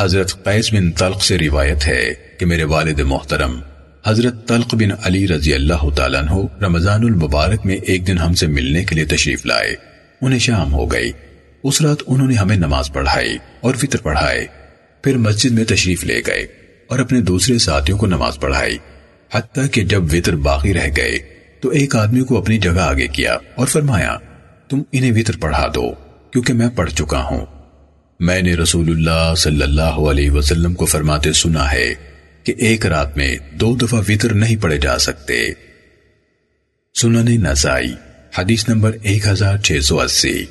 حضرت قیس بن طلق سے روایت ہے کہ میرے والد محترم، حضرت طلق بن علی رضی اللہ تعالیٰ عنہ رمضان المبارک میں ایک دن ہم سے ملنے کے لیے تشریف لائے۔ انہیں شام ہو گئی۔ اس رات انہوں نے ہمیں نماز پڑھائی اور فطر پڑھائے۔ پھر مسجد میں تشریف لے گئے اور اپنے دوسرے ساتھیوں کو نماز پڑھائی۔ حتیٰ کہ جب وطر باقی رہ گئے تو ایک آدمی کو اپنی جگہ آگے کیا اور فرمایا، تم انہیں وطر پڑھا دو کیونکہ میں پڑھ چکا ہوں۔ میں نے رسول اللہ صلی اللہ علیہ وسلم کو فرماتے سنا ہے کہ ایک رات میں دو دفعہ وطر نہیں پڑے جا سکتے۔ سنن نسائی، حدیث نمبر ایک ہزار چھ سو اسی۔